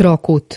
trokut